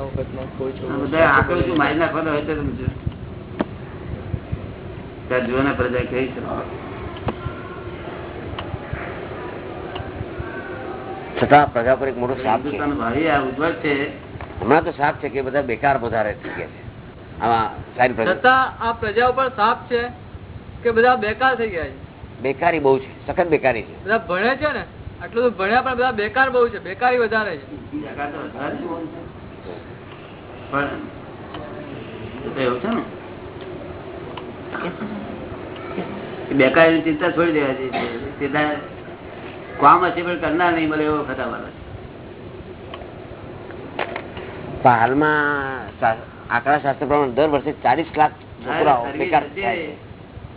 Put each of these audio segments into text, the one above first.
છતાં પ્રજા પર એક મોટો સાપ છે. હમણાં તો સાપ છે કે બધા બેકાર વધારે થઈ ગયા છે. આમાં સારી છતાં આ પ્રજા ઉપર સાપ છે કે બધા બેકાર થઈ ગયા છે? બેકારી બહુ છે. સખત બેકારી છે. બધા ભણે છે ને? આટલું બધું ભણ્યા પણ બધા બેકાર બહુ છે. બેકારી વધારે છે. પણ ચિંતા છોડી દેવા સીધા કામ હશે પણ કરનાર નહીં મળે એવો ખતા હાલમાં આંકડા શાસ્ત્ર પ્રમાણે દર વર્ષે ચાલીસ લાખ છોકરાઓ બેકાર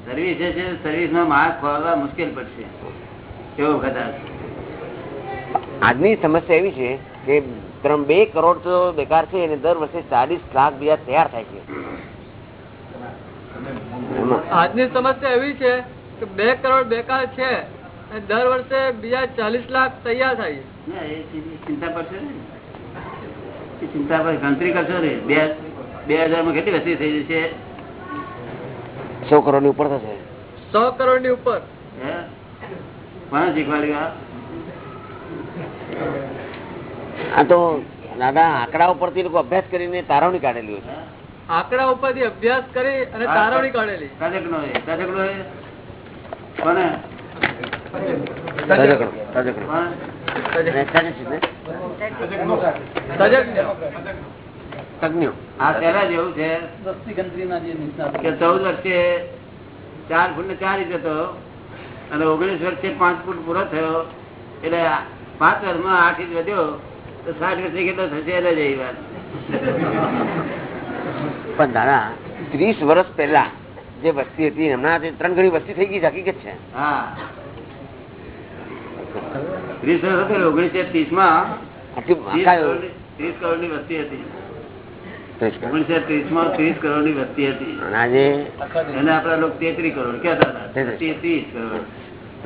સર્વિસ છે. સર્વિસમાં માર્ક ખોલવા મુશ્કેલ પડશે. એવો ખતા આજની સમસ્યા એવી છે કે ત્રણ બે કરોડ તો બેકાર છે અને દર વર્ષે ચાલીસ લાખ બીજા તૈયાર થાય છે. આજની સમસ્યા એવી છે કે બે કરોડ બેકાર છે દર વર્ષે બીજા ચાલીસ લાખ તૈયાર થાય ચિંતા ચિંતા પર ગણતરી કરશો ને બે બે હજારમાં કેટલી વસ્તી થઈ જશે? સો કરોડની ઉપર થશે. સો કરોડની ઉપર. હે? કોને શીખવાડ્યું આ? તો દાદા આંકડા ઉપરથી લોકો અભ્યાસ કરીને તારવણી કાઢેલી હોય છે. આંકડા ઉપરથી અભ્યાસ કરી અને તારવણી કાઢેલી. તજજ્ઞો તજજ્ઞો કોને? તજજ્ઞો, તજજ્ઞો. તજજ્ઞ ચૌદ વર્ષે ચાર ફૂટ ને ચાર ઇંચ હતો અને ઓગણીસ વર્ષે પાંચ ફૂટ પૂરો થયો. એટલે પાંચ વર્ષમાં આઠ ઇંચ વધ્યો. તો સાઠ વર્ષે કેટલો થશે જ એ વાત. પણ દાદા ત્રીસ વર્ષ પહેલા જે વસ્તી હતી હમણાં ત્રણ ગણી વસ્તી થઈ ગઈ હકીકત છે. હા. ત્રીસ વર્ષ હતું ઓગણીસો ત્રીસમાં ત્રીસ કરોડની વસ્તી હતી. ઓગણીસો ત્રીસમાં ત્રીસ કરોડની વસ્તી હતી. અને આપડા લોકો તેત્રીસ કરોડ. કેતા હતા તેત્રીસ. કરોડ.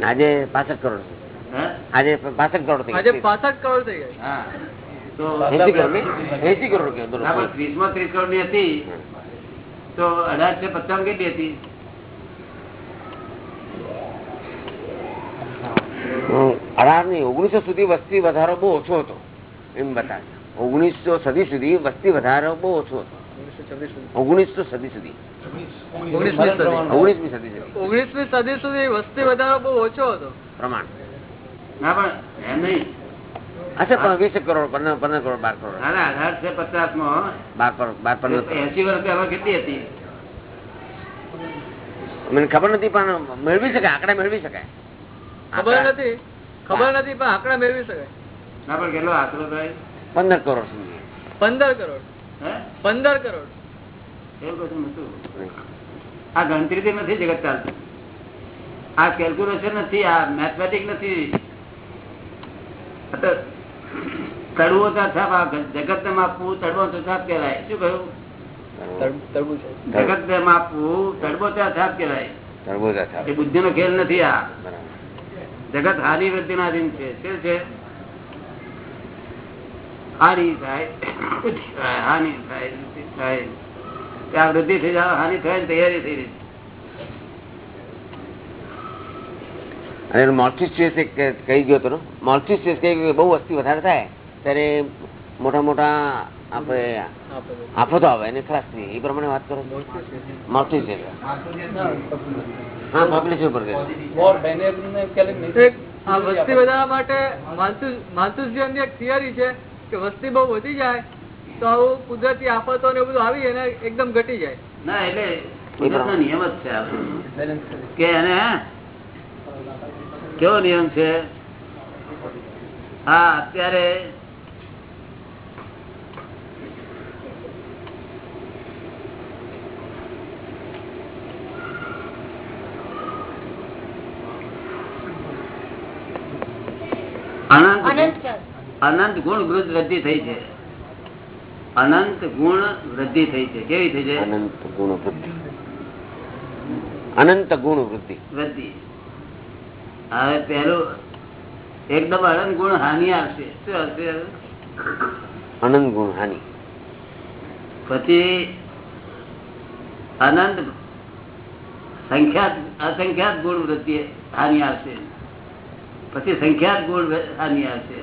આજે પાસઠ કરોડ? આજે પાસઠ કરોડ થઈ આજે ગયા પાસઠ કરોડ થઈ ગયા એસી કરોડ ત્રીસમાં ત્રીસ કરોડની હતી. તો અઢારસો પચાસ કેટલી હતી? અઢારની ઓગણીસો સુધી વસ્તી વધારો બહુ ઓછો હતો એમ બતાવે ઓગણીસો સદી સુધી વસ્તી વધારો બહુ ઓછો હતો. ઓગણીસો સદી સુધી. ઓગણીસમી ઓગણીસમી સદી સુધી. ઓગણીસમી સદી સુધી વસ્તી વધારો બહુ ઓછો હતો. પ્રમાણ. ના પણ એમ નહીં. હશે વીસ કરોડ પંદર પંદર કરોડ બાર કરોડ. ના ના અઢારસો પચાસમાં બાર કરોડ બાર પંદર એસી વર્ષ પહેલા કેટલી હતી? મને ખબર નથી પણ મેળવી શકાય આંકડા મેળવી શકાય. ખબર નથી ખબર નથી પણ આંકડા મેળવી શકાય. ના પણ કેટલો આંકડો થાય? પંદર કરોડ સુધી પંદર કરોડ. હે? પંદર કરોડ. એવું કશું નતું આ ગણતરીથી નથી જગત ચાલતું. આ કેલ્ક્યુલેશન નથી આ મેથમેટિક નથી. તડવો છાપ જગત ને માપવું તડવો છાપ કહેવાય. શું કહ્યું? જગત ને માપવું તડબો તો છાપ કહેવાય. એ બુદ્ધિ નો ખેલ નથી આ. જગત હાની વૃદ્ધિ ના દિન છે. શું છે? હાની થાય. હાની થાય વૃદ્ધિ થાય. ત્યાં વૃદ્ધિ થઈ જાય હાની થાય તૈયારી થઈ રહી. અને મોલ્ટિસ્ટિયસ એક કહી ગયો હતો મોલ્ટિસ્ટિયસ કહી ગયો બહુ વસ્તી વધારે થાય ત્યારે મોટા મોટા આપણે આફતો આવે એને ત્રાસ થઈ એ પ્રમાણે વાત કરો. મોલ્ટિસ્ટિયસ હા પબ્લિશ ઉપર આ વસ્તી વધારવા માટે માલથુસિયનની એક થિયરી છે કે વસ્તી બહુ વધી જાય તો આવું કુદરતી આફતો ને એવું બધું આવી એને એકદમ ઘટી જાય. ના એટલે નિયમ જ છે કે એને કેવો નિયમ છે? હા અત્યારે અનંત અનંત ગુણ વૃદ્ધિ થઈ છે. અનંત ગુણ વૃદ્ધિ થઈ છે. કેવી થઈ છે? અનંત ગુણ વૃદ્ધિ. અનંત ગુણ વૃદ્ધિ. વૃદ્ધિ. હવે પેલું એકદમ અનંત ગુણ હાનિ આવશે શું હશે અનંત ગુણ હાનિ. પછી અનંત સંખ્યાત અસંખ્યાત ગુણ વૃત્તિ હાનિ આવશે પછી સંખ્યાત ગુણ હાનિ આવશે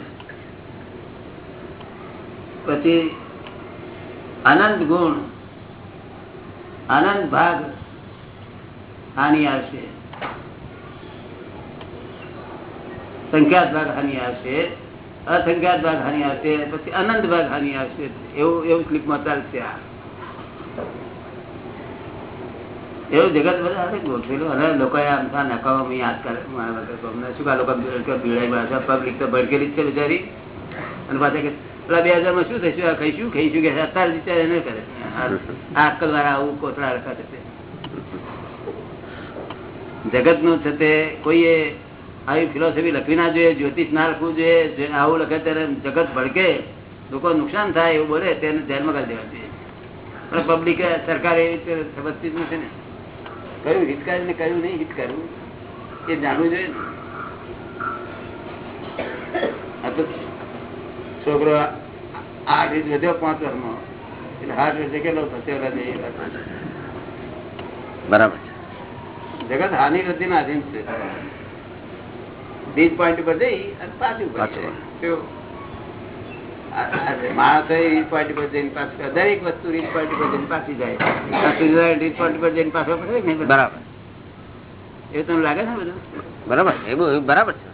પછી અનંત ગુણ અનંત ભાગ હાનિ આવશે સંખ્યાત ભાગ હાનિ આવશે અસંખ્યાત ભાગ હાનિ આવશે પછી અનંત ભાગ હાનિ આવશે એવું એવું સ્લીપમાં ચાલશે આ. એવું જગત બધા ગોઠવેલું. અને લોકો આમ થા નકામા યાદ કરે. શું કા લોકો પબ્લિક તો ભડકેલી જ છે બિચારી. અને પાછા કે, પેલા બે હજારમાં શું થશે ખાઈશું ખાઈશું કે અત્યારે વિચાર એને કરે. આ અક્કલ વાળા આવું કોથળા રખા થશે જગતનું છે તે કોઈએ આવી ફિલોસોફી લખવી ના જોઈએ જ્યોતિષ ના લખવું જોઈએ આવું લખે ત્યારે જગત ભડકે લોકો નુકસાન થાય એવું બોલે તેને ધ્યાનમાં કરી દેવા જોઈએ. પણ પબ્લિક સરકાર એવી રીતે સમજતી જ નથી ને. કયું હિતકારી ને કયું નહીં હિત કર્યું એ જાણવું જોઈએ ને. છોકરો આઠ ઇંચ વધ્યો પાંચ વર્ષમાં. એટલે હાથ વર્ષે કેટલો થશે. બરાબર જગત હાનિ વૃદ્ધિ ના આધીન છે. બીજ પોઈન્ટ ઉપર જઈ અને પાછું. માણસ રીત પોઈન્ટ ઉપર જઈને પાછું દરેક વસ્તુ રીત પોઈન્ટ ઉપર જઈને પાછી જાય. રીત પોઈન્ટ ઉપર જઈને પાછો પડે? બરાબર. એવું તમને લાગે છે બધું? બરાબર. એવું બરાબર છે.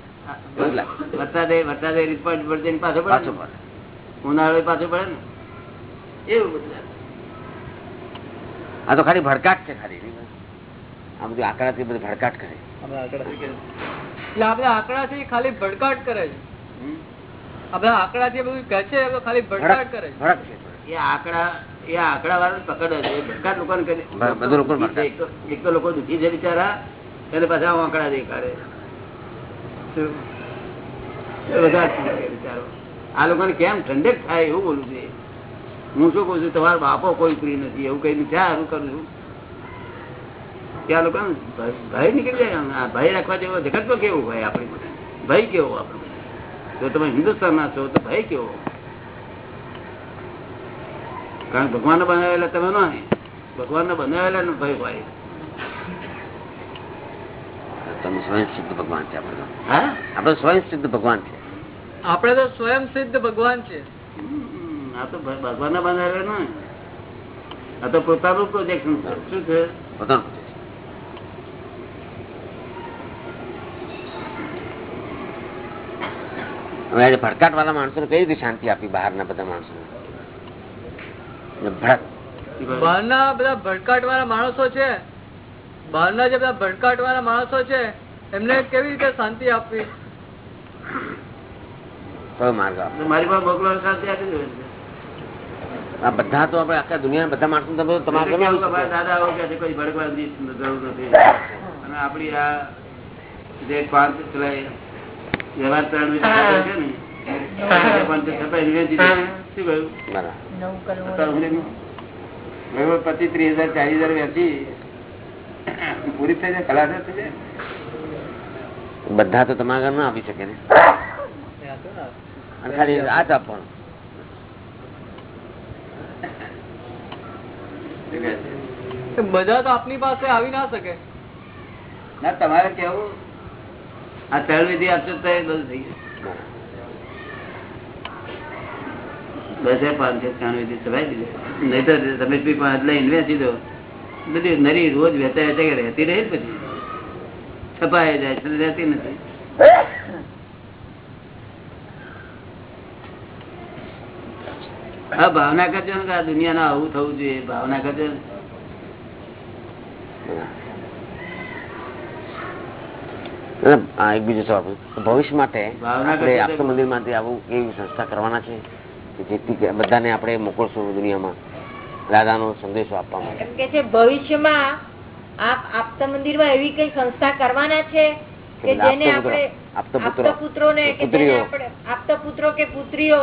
વરસાદે વરસાદે રીત પોઈન્ટ ઉપર જઈને પાછો પડે પાછું પડે. ઉનાળો પાછો પડે ને? એવું બધું આ તો ખાલી ભડકાટ છે ખાલી. આ બધું આંકડાથી બધું ભડકાટ કરે. એટલે આ આંકડા થી ખાલી ભડકાટ કરે છે. હમ? આ આંકડા થી બધું કહે છે ખાલી ભડકાટ કરે છે. એ આંકડા એ આંકડા વાળા પકડે છે. એ ભટકા લોકોને કરી બ- બધું લોકો ભટકા. એક તો- લોકો દુખી છે બિચારા એને પાછા આંકડા દેખાડે. શું? એ બધા જ છે બિચારો. આ લોકોને કેમ ઠંડક થાય એવું બોલું છે. હું શું કઉ છું? તમારો બાપો કોઈ ફ્રી નથી. એવું કઈ ક્યાં સારું કરું છું. ત્યાં લોકો ભય નીકળી જાય ભય રાખવા જેવો જગતમાં કેવું હોય આપણી માટે? ભય કેવો આપણે જો તમે હિન્દુસ્તાનના છો તો ભય કેવો? કારણ ભગવાન બનાવેલા તમે નો ભગવાન બનાવેલા નો ભય હોય. તમે સ્વયં સિદ્ધ ભગવાન છે આપણે આપણે સ્વયં સિદ્ધ ભગવાન છે. આપણે તો સ્વયં સિદ્ધ ભગવાન છે. આ તો ભગવાન ના બનાવેલા ને આ તો પોતાનું પ્રોજેક્શન શું છે? પોતાનું આજે ભડકાટ વાળા માણસો કઈ રીતે શાંતિ આપી બહારના બધા માણસો બહારના બધા ભડકાટ વાળા માણસો છે. બહારના જે બધા ભડકાટ વાળા માણસો છે એમને કેવી રીતે શાંતિ આપવી? કયો માર્ગ આપો? તો મારી પાસે મોકલો શાંતિ આપી દો આ બધા તો આપણે આખા દુનિયાના બધા માણસો તમારા દાદા કોઈ ભડકવાની જરૂર નથી. આપણી આ જે પાંચ વ્યવહાર ત્રણ વિશે છે. ને પચીસ ત્રીસ હજાર ચાલીસ હજાર વેચી પૂરી થઈ જાય ખલાસ થઈ જાય. બધા તો તમારા ઘરમાં આપી શકે ને. અને ખાલી આ જ આપવાનું. બધા તો આપની પાસે આવી ના શકે. ના તમારે કેવું આ ત્રણ વિધિ આપશો તો બધું થઈ બસ એ પાંચ છે ત્રણ વિધિ પાંચ લઈને વેચી દો રહેતી રહી પછી. છપાઈ જાય રહેતી નથી. હા, ભાવના કરજો ને આ દુનિયામાં આવું થવું જોઈએ, ભાવના કરજો ને. અને આ એક બીજું સવાલ ભવિષ્ય માટે આપણે મંદિરમાંથી આવું એવી સંસ્થા કરવાના છે? કે જેથી બધાને આપણે મોકલશું દુનિયામાં દાદાનો સંદેશો આપવા માટે. કે છે ભવિષ્યમાં આપ આપતા મંદિરમાં એવી કઈ સંસ્થા કરવાના છે કે જેને આપણે આપતા પુત્રો. આપતા પુત્રોને કે જેને આપણે આપતા પુત્રો કે પુત્રીઓ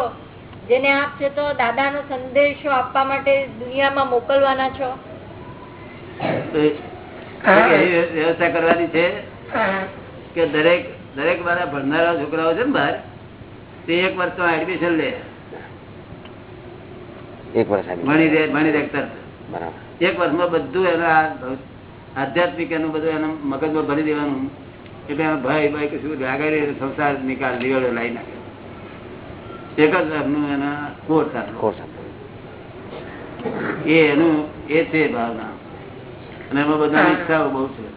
જેને આપ છે તો દાદાનો સંદેશો આપવા માટે દુનિયામાં મોકલવાના છો? વ્યવસ્થા કરવાની છે? કે દરેક દરેક મારા ભણનારા છોકરાઓ છે ને બહાર તે એક વર્ષમાં એડમિશન લે. એક વર્ષ ભણી દે ભણી દે બરાબર. એક વર્ષમાં બધું એના આધ્યાત્મિક એનું બધું એના મગજમાં ભરી દેવાનું. એટલે એનો ભાઈ ભાઈ કશું આગળ સંસાર નિકાલ દિવાળો લાવી નાખે. એક જ વર્ષનું એના કોર્સ કોર્સ એ એનું એ છે ભાવના. અને એમાં બધા ઈચ્છાઓ બહુ છે?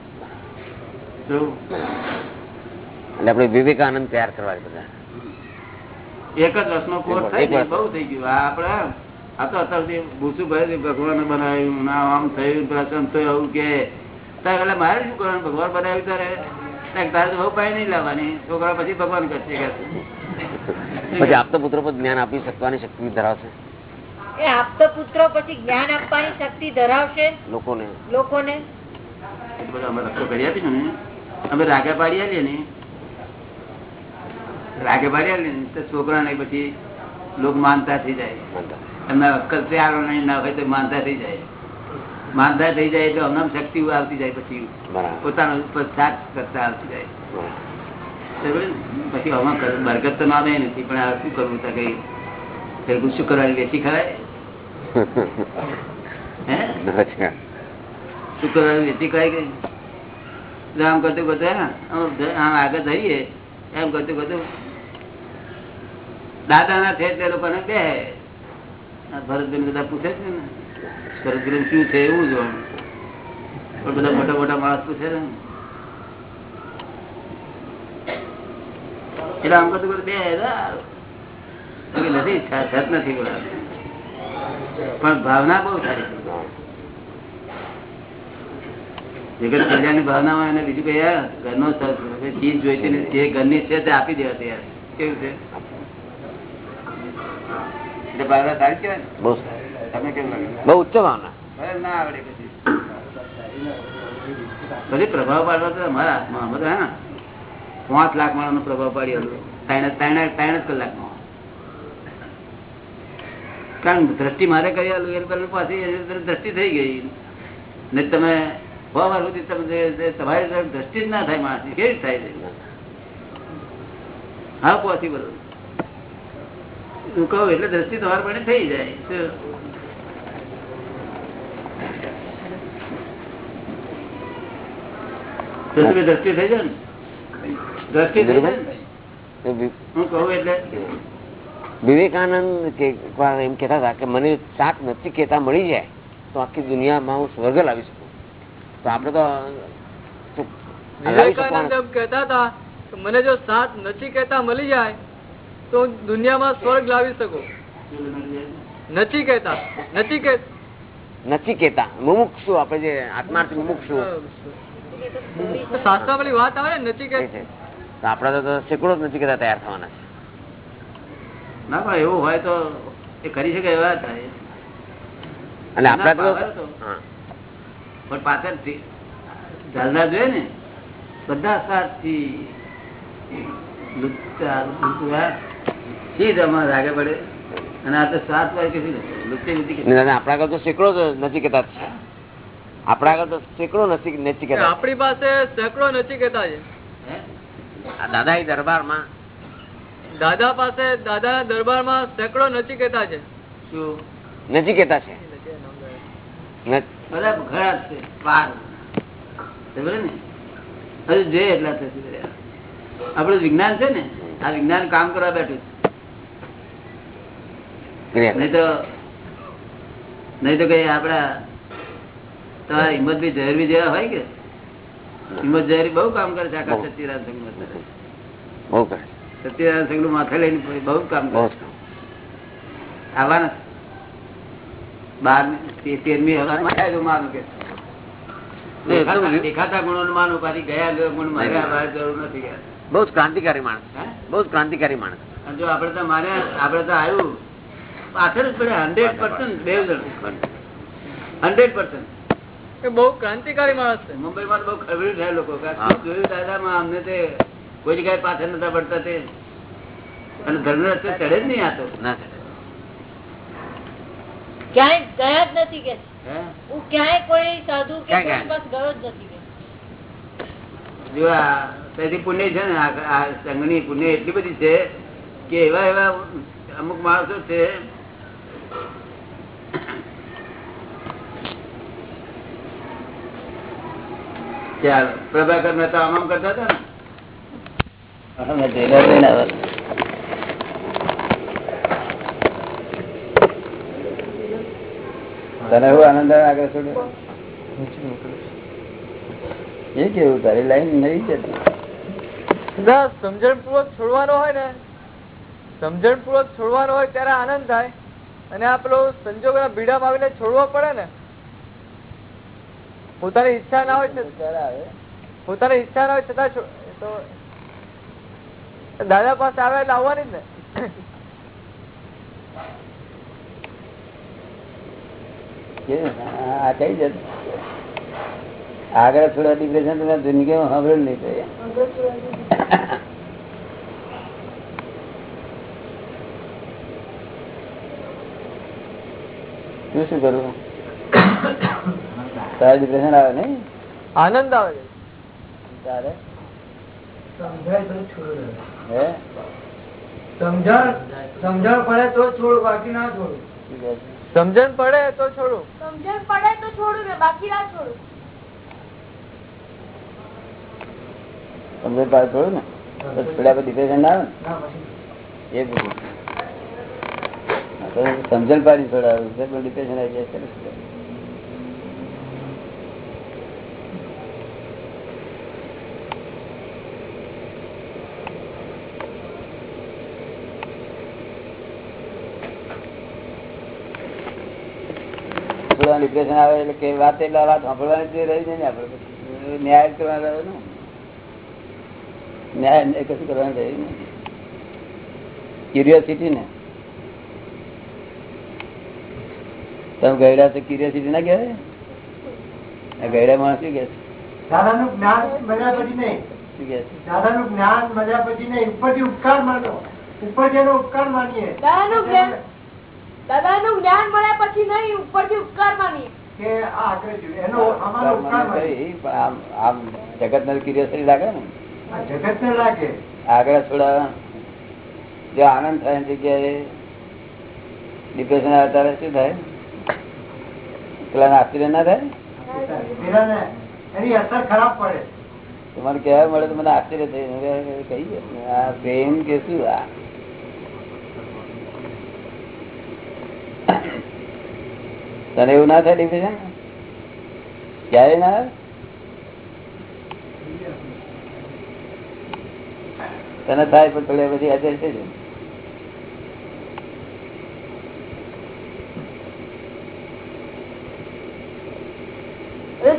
એટલે આપડે વિવેકાનંદ તૈયાર કરવા બધા. એક જ વર્ષનો કોર્સ એક થાય બહુ થઈ ગયું. આપડે આ તો અત્યારથી ભૂસુભાઈ ભગવાન બનાવ્યું ના આમ થયું પ્રસન્ન થયું કે. તારે એટલે મારે શું કરવાનું? ભગવાન બનાવ્યું તારે? તારે તારે તો બહુ પાય નહીં લાવવાની. છોકરા પછી ભગવાન કરશે પછી આપતા પુત્રો પર જ્ઞાન આપી શકવાની શક્તિ ધરાવશે? એ આપતો પુત્રો પછી જ્ઞાન આપવાની શક્તિ ધરાવશે? લોકોને. અમે કરી ને. અમે રાગે પાડી આવીએ ને રાગે પાડી આવીએ ને તો છોકરાને પછી લોક માનતા થઈ જાય. એમને અક્કલ તૈયાર નહીં ના હોય તો માનતા થઈ જાય. માનતા થઈ જાય એટલે હમણાં શક્તિ આવતી જાય પછી. પોતાનો સાથ કરતા આવતી જાય. ને? પછી આમાં બરકત તો નામે નથી પણ આ શું કરવું તા કઈ? કઈ શું કરવાની વેચી ખરાય હે. શું કરવાની વેચી ખરાય કઈ? આમ કરતું કરતું આમ આગળ ધરીએ, એમ કરતું કરતું દાદાના છે તે લોકોને બે ભરતભાઈ બધા પૂછે છે ને ભરતભાઈ શું છે એવું જોવાનું પણ બધા મોટા મોટા માણસ પૂછે ને. એટલે આમ કરતું કરતું બે નથી, ઈચ્છા નથી બોલા પણ ભાવના બહુ સારી જગત કલ્યાણની ભાવનામાં એને બીજું કઈ યાર ઘરનો. ચીજ જોઈતી નથી જે ઘરની છે તે આપી દેવા તૈયાર. કેવું છે? ભાવના સારી કહેવાય બહુ સારું. તમે લાગે? બહુ ઉચ્ચ ભાવના. ના આવડે પછી. પછી પ્રભાવ પાડવા તો અમારા હાથમાં અમે તો પાંચ લાખ માણસ પ્રભાવ પાડી હતો ત્રણ ત્રણ ત્રણ જ કલાકમાં. કારણ દ્રષ્ટિ મારે કરી આલું એ દ્રષ્ટિ થઈ ગઈ. ને તમે વાર સુધી તમે તમારી તરફ દ્રષ્ટિ જ ના થાય માણસની કેવી થાય છે? હા પોસિબલ હું કહું એટલે દ્રષ્ટિ તમારા પણ થઈ જાય? દ્રષ્ટિ થઈ જાય ને. દ્રષ્ટિ થઈ જાય હું કહું એટલે વિવેકાનંદ કે એમ કેતા હતા કે મને સાત નથી કહેતા મળી જાય તો આખી દુનિયામાં હું સ્વર્ગ લાવી શકું તો આપડે તો વિવેકાનંદ એમ કહેતા હતા મને જો સાત નથી કેતા મળી જાય તો દુનિયામાં સ્વર્ગ લાવી શકું. નથી કેતા નથી કે નથી કેતા મુમુક્ષુ આપણે જે આત્માર્થી મુમુક્ષુ. શાસ્ત્ર પેલી વાત આવે ને નથી કે છે. તો સેકડો તો સેંકડો જ નથી કેતા તૈયાર થવાના છે. ના ભાઈ એવું હોય તો એ કરી શકે એવા થાય. અને આપડા તો. પણ પાછળ ઝાલદા જોઈએ ને બધા સાથી રાગે પડે. અને આ તો સાત વાર કીધું ને, લુચ્ચી લુચ્ચી ને કીધું. દાદા આપણા આગળ તો સેંકડો કહેતા. છે આપણા આગળ તો સેંકડો નથી નથી આપણી પાસે સેંકડો નથી કહેતા છે હે? દાદા એ દરબારમાં દાદા પાસે દાદા દરબારમાં સેંકડો નથી કહેતા છે. શું? નથી કહેતા છે. બધા જ છે પાર ને? હજુ જોઈએ એટલા થશે આપણું વિજ્ઞાન છે ને આ વિજ્ઞાન કામ કરવા બેઠું છે. નહીં તો નહીં તો કઈ આપડા તમારા હિંમતભાઈ ઝહેરવી જેવા હોય કે? હિંમત ઝહેરી બહુ કામ કરે છે આખા. સત્યનારાયણ અત્યારે. બહુ કરે. સત્યનારાયણ સંઘનું માથે લઈને બહુ કામ કરે આવવાના બાર તેરમી હવારમાં થાય તો માનું કે. દેખાતા- દેખાતા ગુણો નું માનું પાછી ગયા ગુણ જરૂર નથી બહુ જ ક્રાંતિકારી માણસ. બહુ જ ક્રાંતિકારી માણસ. જો આપડે તો મારે આપડે તો આવ્યું પાછળ જ પડે હંડ્રેડ પર્સન્ટ બે જણ. હંડ્રેડ પર્સન્ટ એ બહુ ક્રાંતિકારી માણસ છે. મુંબઈ માં બહુ ખબર થાય લોકો જોયું દાદામાં? અમને તે કોઈ જગ્યાએ પાછળ નતા પડતા તે. અને ધર્મ રસ્તે ચડે જ નહીં આ તો. ના ચડે. એટલી બધી છે કે એવા એવા અમુક માણસો છે પ્રભાકર મહેતા આમ કરતા હતા ને. તને એવું આનંદ આવે આગળ છોડે? એ કેવું તારી લાઈન નહીં છે સમજણ પૂર્વક છોડવાનો હોય ને સમજણ પૂર્વક છોડવાનો હોય ત્યારે આનંદ થાય. અને આ પેલો ભીડા માં આવીને છોડવો પડે ને પોતાની ઈચ્છા ના હોય પોતાની ઈચ્છા ના હોય છતાં દાદા પાસે આવે એટલે આવવાની જ ને. આગળ થોડા ડિપ્રેશન તમે જિંદગીમાં સાંભળેલું નહીં થાય તું શું કરું? તારે ડિપ્રેશન આવે નહીં? આનંદ આવે છે. તારે? હે? સમજણ સમજણ પડે તો છોડ બાકી ના છોડું? સમજણ પડે તો છોડું. સમજણ પડે તો છોડું ને બાકી ના છોડું. સમજણ પડે થોડું ને? પેલા પર ડિપ્રેશન ના આવે ને? એ સમજણ પાડી છોડાવ્યું છે પણ ડિપ્રેશન આવી જાય સરસ ડિપ્રેશન આવે એટલે કે વાત એટલે વાત સાંભળવાની જે રહી જાય ને આપણે ન્યાય કરવાનો રહ્યો ને. ન્યાય ન્યાય કશું કરવાનું રહ્યું ને ક્યુરિયોસિટી ને. તમે ગયડા તો ક્યુરિયોસિટી ના કહેવાય? ગયડા માણસ શું કે છે? દાદાનું જ્ઞાન મળ્યા પછી નહીં. શું કે છે? દાદાનું જ્ઞાન મળ્યા પછી નહીં. ઉપરથી ઉપકાર માનો. ઉપર જેનો ઉપકાર માનીએ. દાદાનું જ્ઞાન દાદાનું જ્ઞાન મળ્યા પછી નહીં ઉપરથી ઉપકાર મને. કહી, જગત ને ક્યુરિયોસિટી લાગે ને. જગત ને લાગે. આગળ થોડા જો આનંદ થાય જગ્યાએ ડિપ્રેશન આવતા શું થાય? પેલા આશ્ચર્ય ના થાય? એની અસર ખરાબ પડે. તમારે કહેવા મળે તો મને આશ્ચર્ય થઈ મેં કહીએ આ પ્રેમ કે શું આ? તને એવું ના થાય ડિપ્રેશન ક્યારે ના આવે? તને થાય પણ થોડી પછી adjust થઈ જાય.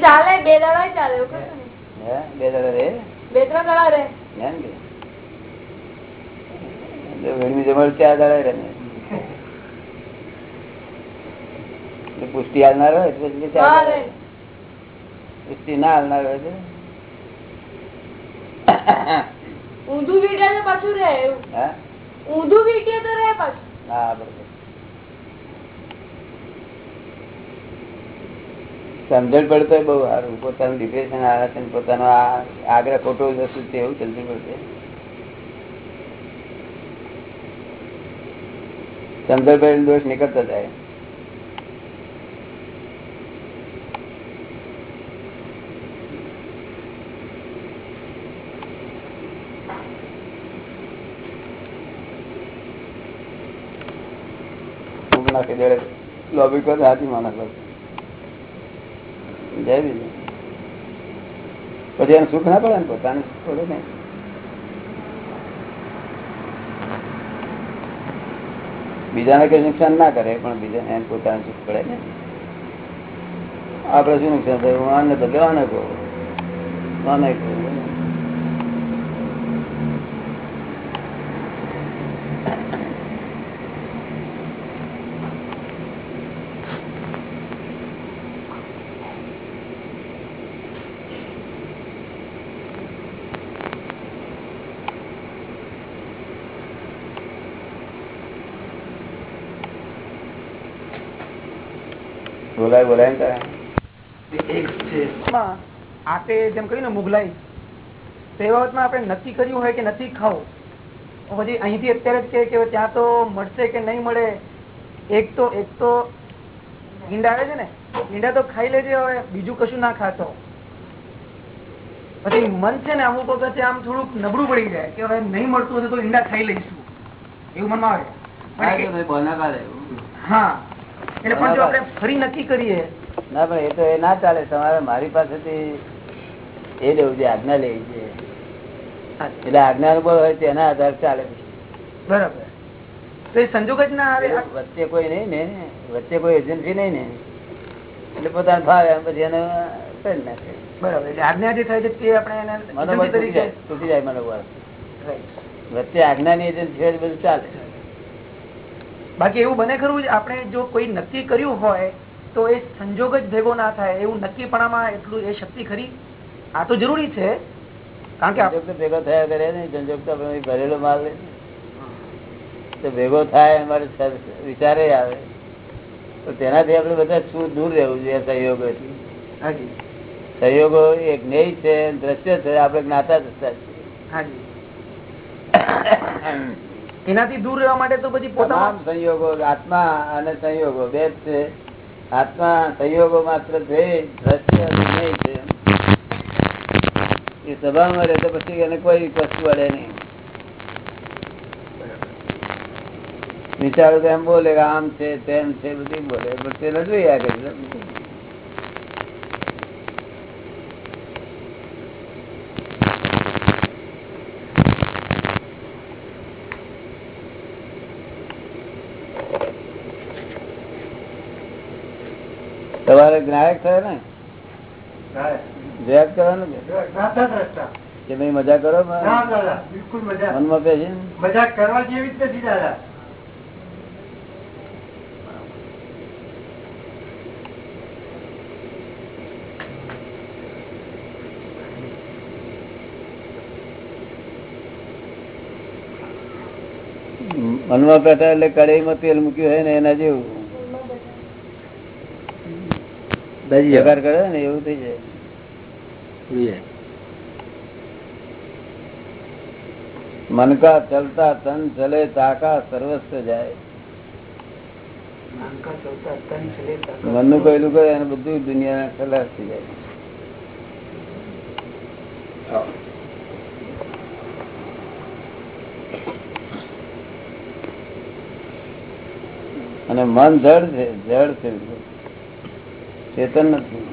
ચાલે બે દાડા ચાલે બે દાડા રે બે ત્રણ દાડા રે વેણવી જમણ ચાર દાડા રહે ને એટલે પુષ્ટિ હાલનાર હોય. પુષ્ટિ ના હાલનાર હોય તો ઊંધું વીટે પાછું રહે ઊંધું વીટીએ તો રહે પાછું. હા બરોબર. સમજણ પડતો બહુ સારું. પોતાનું ડિપ્રેશન આવે છે પોતાનો આગ્રહ ખોટો વસ્તુ છે એવું સમજણ પડશે સમજણ પડે દોષ નીકળતા જાય. નાખી દે લોબી કરે, હાથી માં નાખે જય બીજું પછી એને સુખ ના પડે ને પોતાને સુખ પડે નહીં બીજાને કઈ નુકસાન ના કરે, પણ બીજાને એને પોતાને સુખ પડે ને. આપડે શું નુકસાન થયું? આને તો આને કહો. આને કહો. બોલાય આપે જેમ કહ્યું ને મુગલાઈ તો એ બાબતમાં આપણે નક્કી કર્યું હોય કે નથી ખાવું. પછી અહીંથી અત્યારે જ કે ત્યાં તો મળશે કે નહીં મળે એક તો એક તો ઈંડા આવે છે ને ઈંડા તો ખાઈ લેજે હવે બીજું કશું ના ખાતો. પછી મન છે ને અમુક વખતે આમ થોડુંક નબળું પડી જાય કે હવે નહીં મળતું હશે તો ઈંડા ખાઈ લઈશું. એવું મનમાં આવે. હા, એટલે પણ જો આપણે ફરી નક્કી કરીએ. ના પણ એ તો એ ના ચાલે. તમારે મારી પાસેથી એ લેવું છે આજ્ઞા લેવી છે. એટલે આજ્ઞા અનુભવ હોય તેના આધાર ચાલે. બરાબર. તો એ સંજોગ જ ના આવે? વચ્ચે કોઈ નહીં ને વચ્ચે કોઈ એજન્સી નહીં ને. એટલે પોતાને ફાવે પછી એને કરી નાખે. બરાબર. એટલે આજ્ઞા જે થાય છે તે આપણે એને તૂટી જાય મનોબળ વચ્ચે આજ્ઞાની એજન્સી હોય બધું ચાલે. બાકી એવું બને ખરું આપણે જો કોઈ નક્કી કર્યું હોય તો એ સંજોગ જ ભેગો ના થાય. એવું નક્કીપણામાં એટલું એ શક્તિ ખરી? આ તો જરૂરી છે. કારણ કે ભેગો થયા કરે ને સંજોગ તો ભરેલો માલ તો ભેગો થાય અમારે વિચારે આવે. તો તેનાથી આપણે બધા શું દૂર રહેવું જોઈએ સહયોગોથી? હાજી. સહયોગો એક જ્ઞેય છે દ્રશ્ય છે આપણે જ્ઞાતા દ્રષ્ટા છીએ. એનાથી દૂર રહેવા માટે તો પછી તમામ સંયોગો, આત્મા અને સંયોગો બે છે. આત્મા સંયોગો માત્ર છે એ સભામાં રહે તો પછી એને કોઈ વસ્તુ અડે નહીં. વિચારો તો એમ બોલે આમ છે, તેમ છે, બધું બોલે, પણ તે નથી કરે તમારે જ્ઞાયક થયો ને? જોયા કરવાનું. કે? ભાઈ મજા કરો? મજા મનમાં બેસી કરવા જેવી જ નથી દાદા. મનમાં પેટા એટલે કડાઈમાં તેલ મૂક્યું હોય ને એના જેવું. જગાર કરે ને એવું થઈ જાય. મન ચલતા તન ચલે તાકા સર્વસ્વ જાય. મનનું કહેલું કરે અને બધું દુનિયા ખલાસ થઈ જાય. અને મન જડ છે જડ છે. બિલકુલ. ચેતન નથી.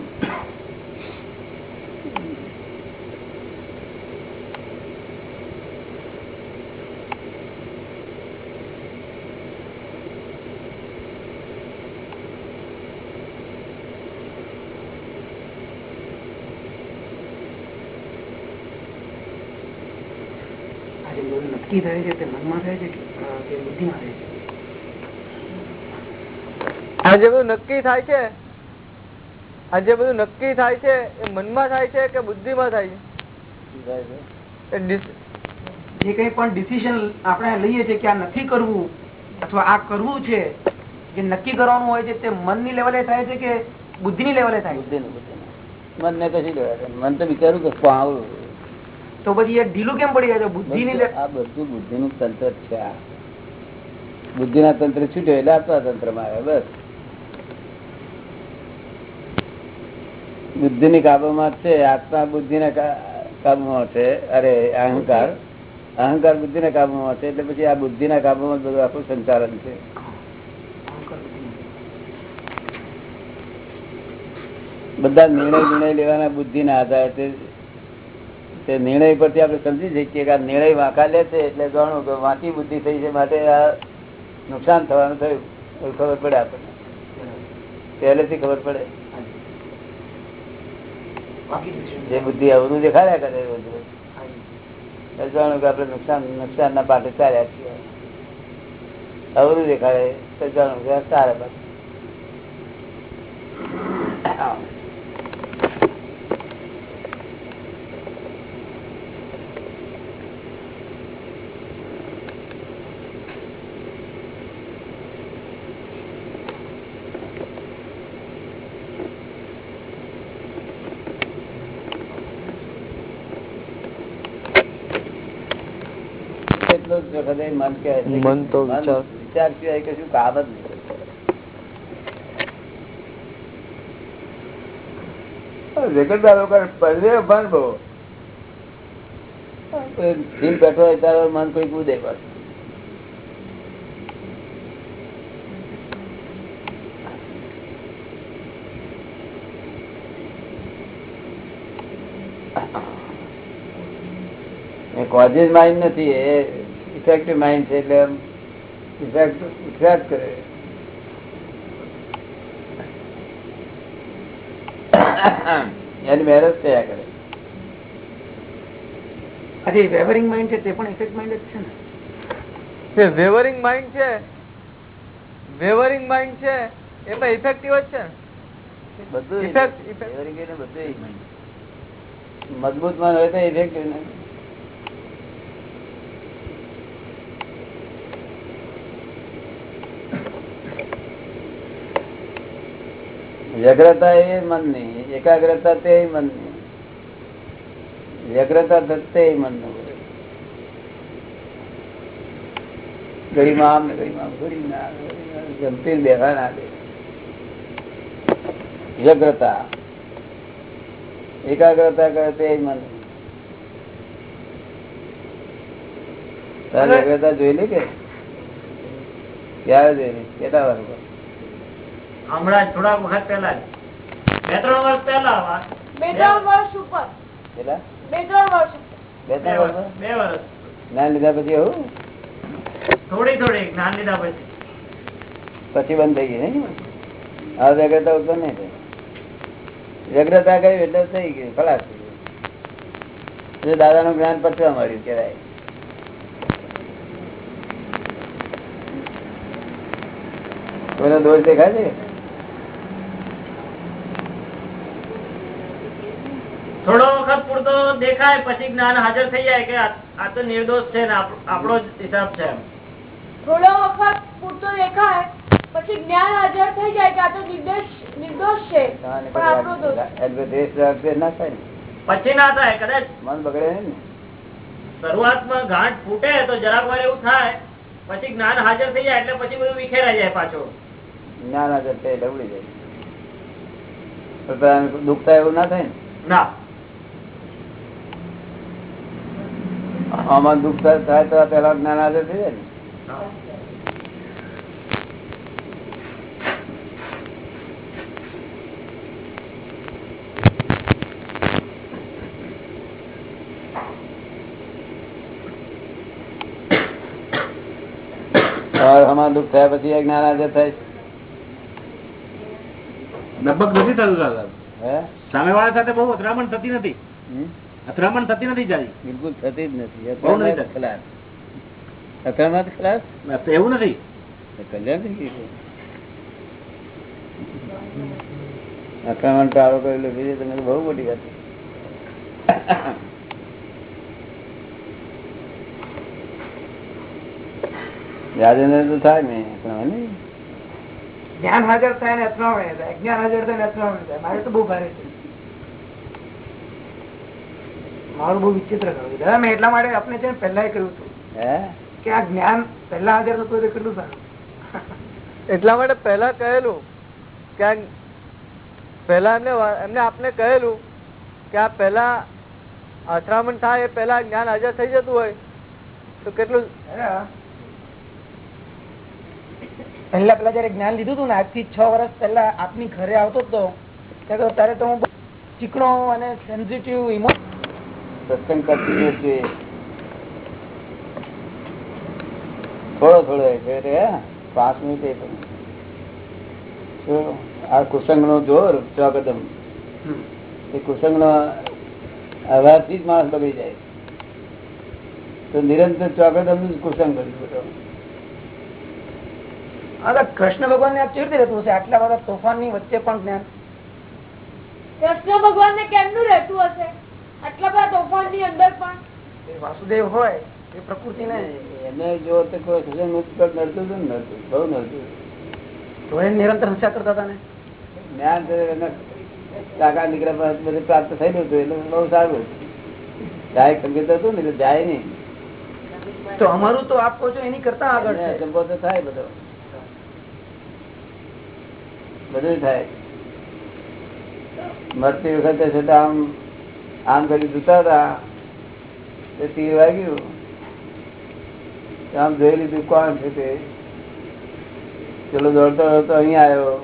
નક્કી થાય છે તે મનમાં થાય છે કે બુદ્ધિમાં થાય છે? આ જેવું નક્કી થાય છે? આ જે બધું નક્કી થાય છે એ મનમાં થાય છે કે બુદ્ધિમાં થાય છે? જે કઈ પણ ડિસિઝન આપણે લઈએ છીએ કે આ નથી કરવું અથવા આ કરવું છે જે નક્કી કરવાનું હોય છે તે મનની લેવલે થાય છે કે બુદ્ધિની લેવલે થાય બુદ્ધિ મન ને કશું લેવાય મન તો વિચારું કે પાવડું તો પછી એ ઢીલું કેમ પડી જાય છે? બુદ્ધિની લે- આ બધું બુદ્ધિનું તંત્ર છે આ. બુદ્ધિના તંત્ર છૂટ્યો એટલે આત્મા તંત્રમાં આવે બસ. બુદ્ધિની કાબુમાં છે, આત્મા બુદ્ધિ કા- કાબુમાં છે, અરે અહંકાર. અહંકાર બુદ્ધિના કાબુમાં છે, એટલે પછી આ બુદ્ધિના કાબુમાં બધું આખું સંચાલન છે. બધા નિર્ણય નિર્ણય લેવાના બુદ્ધિના આધારે તે નિર્ણય પરથી આપણે સમજી શકીએ કે આ નિર્ણય વાંકા લે છે, એટલે ગણું કે વાંકી બુદ્ધિ થઈ છે, માટે આ નુકસાન થવાનું થયું ખબર પડે આપણને. પહેલેથી ખબર પડે. જે બુદ્ધિ અવરું દેખાડ્યા કરે રોજ રોજ કે આપડે નુકસાન નુકસાન ના પાટે ચાલ્યા છીએ. અવરું દેખાડે તો જાણો કે સારા પાટે એટલો જ વખતે મન તો વિચાર. વિચાર સિવાય કશું કામ જ નહીં જગતના લોકો પરદેવ ભાન બહુ દિલ બેઠો હોય તારો મન કોઈ કૂદે પાછું કોઝિસ માઇન્ડ નથી એ ઇફેક્ટિવ માઇન્ડ છે એટલે ઇફેક્ટ ઇફેક્ટ કરે. એની મહેનત થયા કરે. આજે વેવરિંગ માઇન્ડ છે તે પણ ઇફેક્ટ માઇન્ડ જ છે ને? જે વેવરિંગ માઇન્ડ છે વેવરિંગ માઇન્ડ છે એ પણ ઇફેક્ટિવ જ છે બધું day ને બધું મજબૂતમાં હોય તો ઇફેક્ટિવ ને. વ્યગ્રતા એ મનની એકાગ્રતા તે મનની વ્યગ્રતા તે મનનું ઘડીમાં આમ ને જમતી ના દે વ્યગ્રતા. એકાગ્રતા કરે તે મન તારે વ્યગ્રતા જોયેલી કે? ક્યારે જોયેલી? કેટલા વર્ષ હમણાં થોડા વખત પહેલા જ. બે ત્રણ વર્ષ પહેલા બે ત્રણ વર્ષ ઉપર. બે ત્રણ વર્ષ બે ત્રણ વર્ષ વર્ષ. બે વર્ષ. જ્ઞાન લીધા પછી એવું? થોડી થોડી જ્ઞાન લીધા પછી. પછી બંધ થઈ ગઈ નહીં? આ વ્યગ્રતા ઉત્પન્ન નહીં થઈ. વ્યગ્રતા કરી એટલે થઈ ગયું ખલાસ થઈ ગયું દાદા નું જ્ઞાન પચવા મળ્યું કેવાય કોઈનો દોષ દેખાય છે? થોડો વખત પૂરતો દેખાય પછી જ્ઞાન હાજર થઈ જાય કે આ તો નિર્દોષ છે ને આપણો જ હિસાબ છે થોડો વખત પૂરતો દેખાય પછી જ્ઞાન હાજર થઈ જાય કે આ તો નિર્દોષ નિર્દોષ છે પણ આપણો દોષ. એટલે દ્વેષ રાગ દ્વેષ ના થાય પછી ના થાય કદાચ મન બગડે ને. શરૂઆતમાં ગાંઠ ફૂટે તો જરાક વાર એવું થાય પછી જ્ઞાન હાજર થઈ જાય એટલે પછી બધું વિખેરાઈ જાય પાછું. જ્ઞાન હાજર થાય ડબડી જાય. દુખતા થાય એવું ના થાય ને? ના. આમાં દુઃખ થાય તો પેલા જ્ઞાન હાજર થઈ જાય ને દુઃખ થયા પછી જ્ઞાન હાજર થાય. લગભગ નથી થતું સામે વાળા સાથે બહુ અથડામણ થતી નથી? અથડામણ થતી નથી જાજી. બિલકુલ થતી જ નથી. જ ખલાસ. એવું નથી. કલ્યાણ થઈ ગયું અથડામણ ટાળો કરેલો બીજું તમે બહુ મોટી વાત. રાજેન્દ્ર તો થાય ને અથડામણ નહીં? જ્ઞાન હાજર થાય ને અથડામણ થાય. જ્ઞાન હાજર થાય ને અથડામણ થાય. મારે તો બહુ ભારે છે. મારું બહુ વિચિત્ર કરવું દાદા મેં એટલા માટે આપણે છે પહેલા કહ્યું હતું. કે આ જ્ઞાન પહેલા હાજર થતું તો કેટલું સારું. એટલા માટે પહેલા કહેલું કે પહેલા એમને એમને આપને કહેલું કે આ પહેલા અથડામણ થાય એ પહેલા જ્ઞાન હાજર થઈ જતું હોય તો કેટલું. પહેલા પેલા જયારે જ્ઞાન લીધું હતું ને આજથી છ વર્ષ પહેલા આપની ઘરે આવતો હતો ત્યારે તો- હું ચીકણો અને સેન્સિટિવ ઇમો સત્સંગ કરતી જોઈએ થોડો થોડો એ છે રે, હે? પાંચ મિનિટ એ પણ. આ કુસંગ નો જોર ચોકદમ એ કુસંગ નો અવાજથી જ માણસ બગડી જાય. તો નિરંતર ચોકદમનું જ કુસંગ કર્યું બધો. કૃષ્ણ ભગવાન ને કેવી રીતે રહેતું હશે? આટલા બધા તોફાનની વચ્ચે પણ જ્ઞાન? કૃષ્ણ ભગવાન ને કેમનું રહેતું હશે? આટલા બધા તોફાનની અંદર પણ. વાસુદેવ હોય એ પ્રકૃતિ ને એને જો તો કોઈ કુસંગનું નડતું હતું નડતું બહુ નડતું. તો એ નિરંતર હસ્યા કરતા હતા ને? જ્ઞાન કાકા દીકરા બધું પ્રાપ્ત થયેલું હતું એટલે બહુ સારું હતું. જાય સંગીત હતું ને એટલે જાય નહીં. તો અમારું તો આપ કહો છો એની કરતા આગળ છે. થાય બધો. બધું થાય. મરતી વખતે છતાં આમ આમ કરી જતા હતા એ તીર વાગ્યું. આમ જોઈ લીધું કોણ છે તે? ચલો દોડતો દોડતો અહીંયા આવ્યો.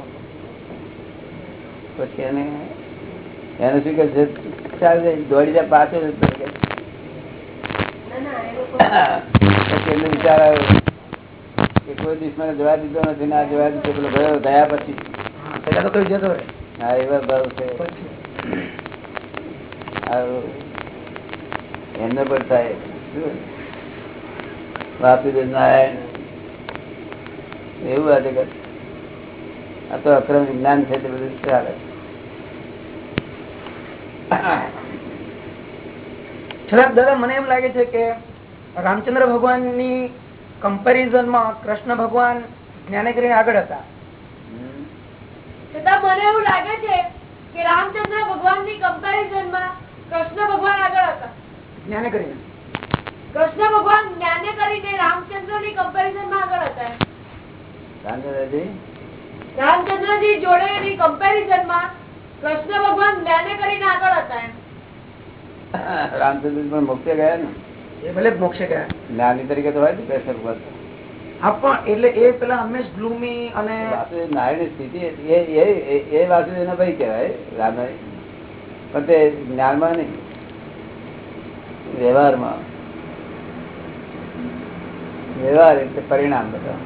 પછી એને એને શું કે છે? ચાલ જાય, દોડી જાય પાછો. જતો પછી એમને વિચાર આવ્યો કે કોઈ દિવસ મને જવા દીધો નથી ને આ જવા દીધો પેલો ગયો ગયા પછી. હા, પેલા તો કઈ જતો હા એવા ભાવ છે. એમને પણ થાય. વાપી નારાયણ. એવું આ જગત આ તો અક્રમ વિજ્ઞાન છે તે બધું ચાલે. દાદા મને એમ લાગે છે કે રામચંદ્ર ભગવાનની કમ્પેરિઝનમાં કૃષ્ણ ભગવાન જ્ઞાને કરીને આગળ હતા. છતાં મને એવું લાગે છે કે રામચંદ્ર ભગવાનની કમ્પેરિઝનમાં કૃષ્ણ ભગવાન આગળ હતા. જ્ઞાને કરીને. કૃષ્ણ ભગવાન જ્ઞાને કરીને રામચંદ્રની કમ્પેરિઝનમાં આગળ હતા. રામચંદ્રજી? રામચંદ્રજી જોડે એની કમ્પેરિઝનમાં કૃષ્ણ ભગવાન જ્ઞાને કરીને આગળ હતા રામચંદ્ર પણ મોક્ષે ગયા ને? એ ભલે મોક્ષે ગયા. જ્ઞાની તરીકે તો હોય ને કૃષ્ણ ભગવાન હા પણ એટલે એ પેલા હંમેશ ગ્લુમી અને નારાયણ સ્થિતિ એ એ- એ- એ વાસુદેવના ભાઈ કહેવાય રામાયણ પણ તે જ્ઞાનમાં નહીં. વ્યવહારમાં. વ્યવહાર એટલે પરિણામ બધા.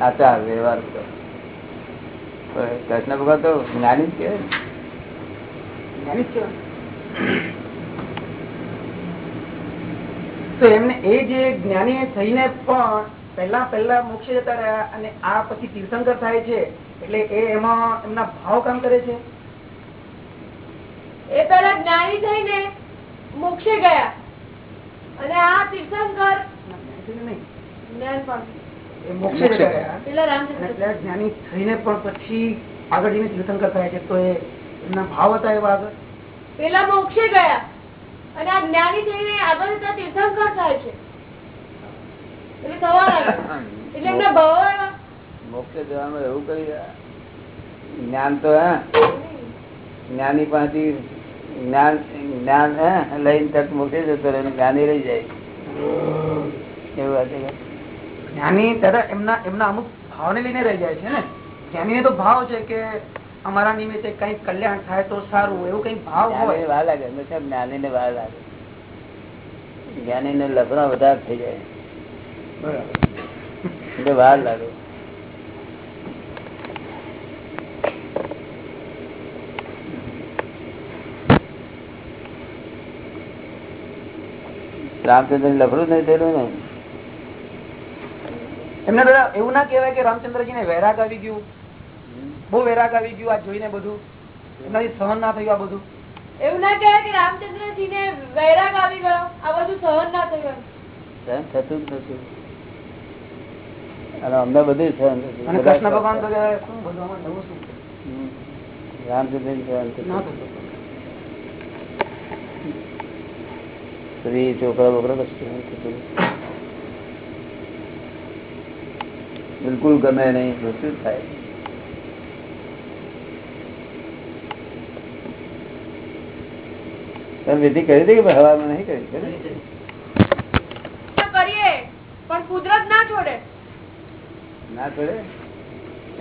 આચાર, વ્યવહાર કૃષ્ણ ભગવાન તો જ્ઞાની જ કહેવાય. તો એમને એ જે જ્ઞાની થઈને પણ પહેલા પહેલા મોક્ષે જતા રહ્યા અને આ પછી તીર્થંકર થાય છે, એટલે એ એમાં એમના ભાવ કામ કરે છે? એ પેલા જ્ઞાની થઈને મોક્ષે ગયા. અને આ તીર્થંકર જ્ઞાની થઈને મોક્ષે એટલે જ્ઞાની પણ પછી આગળ જઈને તીર્થંકર થાય છે તો એમના ભાવ હતા એવા આગળ? પેલા મોક્ષે ગયા. અને આ જ્ઞાની થઈને આગળ જતા તીર્થંકર થાય છે. એટલે થવા એટલે એમના ભાવો એવા? મોક્ષે જવાનું એવું કરી જ્ઞાન તો હા? જ્ઞાની પાસેથી જ્ઞાન જ્ઞાન લઈને તક મૂકી જતો રહે જ્ઞાની રહી જાય. એવું વાત જ્ઞાની દાદા એમના એમના અમુક ભાવને લઈને રહી જાય છે ને. જ્ઞાની તો ભાવ છે કે અમારા નિમિત્તે કઈ કલ્યાણ થાય તો સારું એવું કઈ ભાવ હોય. વાર લાગે હંમેશા જ્ઞાનીને વાર લાગે. જ્ઞાની ને લફડા વધારે થઈ જાય. એટલે વાર લાગે. રામચંદ્ર લફડું નહીં થયેલું ને. એમને દાદા એવું ના કહેવાય કે રામચંદ્રજી ને વૈરાગ આવી ગયું. બહુ વૈરાગ આવી ગયું આ જોઈને બધું. એમનાથી સહન ના થયું આ બધું. એવું ના કહેવાય કે રામચંદ્રજી ને વૈરાગ આવી ગયો. આ બધું સહન ના થયું સહન થતું જ નથી. અને અમને બધું સહન થતું. કૃષ્ણ ભગવાન તો કહેવાય શું બધું નવું શું? હમ. રામચંદ્ર સહન થતું. ના થતું સ્ત્રી છોકરા બોકરા કશું સહન થતું નથી. બિલકુલ ગમે નહીં બધું જ થાય તમે વિધિ કરી હતી કે હવામાં નહીં કરી કરી? કરીએ પણ કુદરત ના છોડે ના છોડે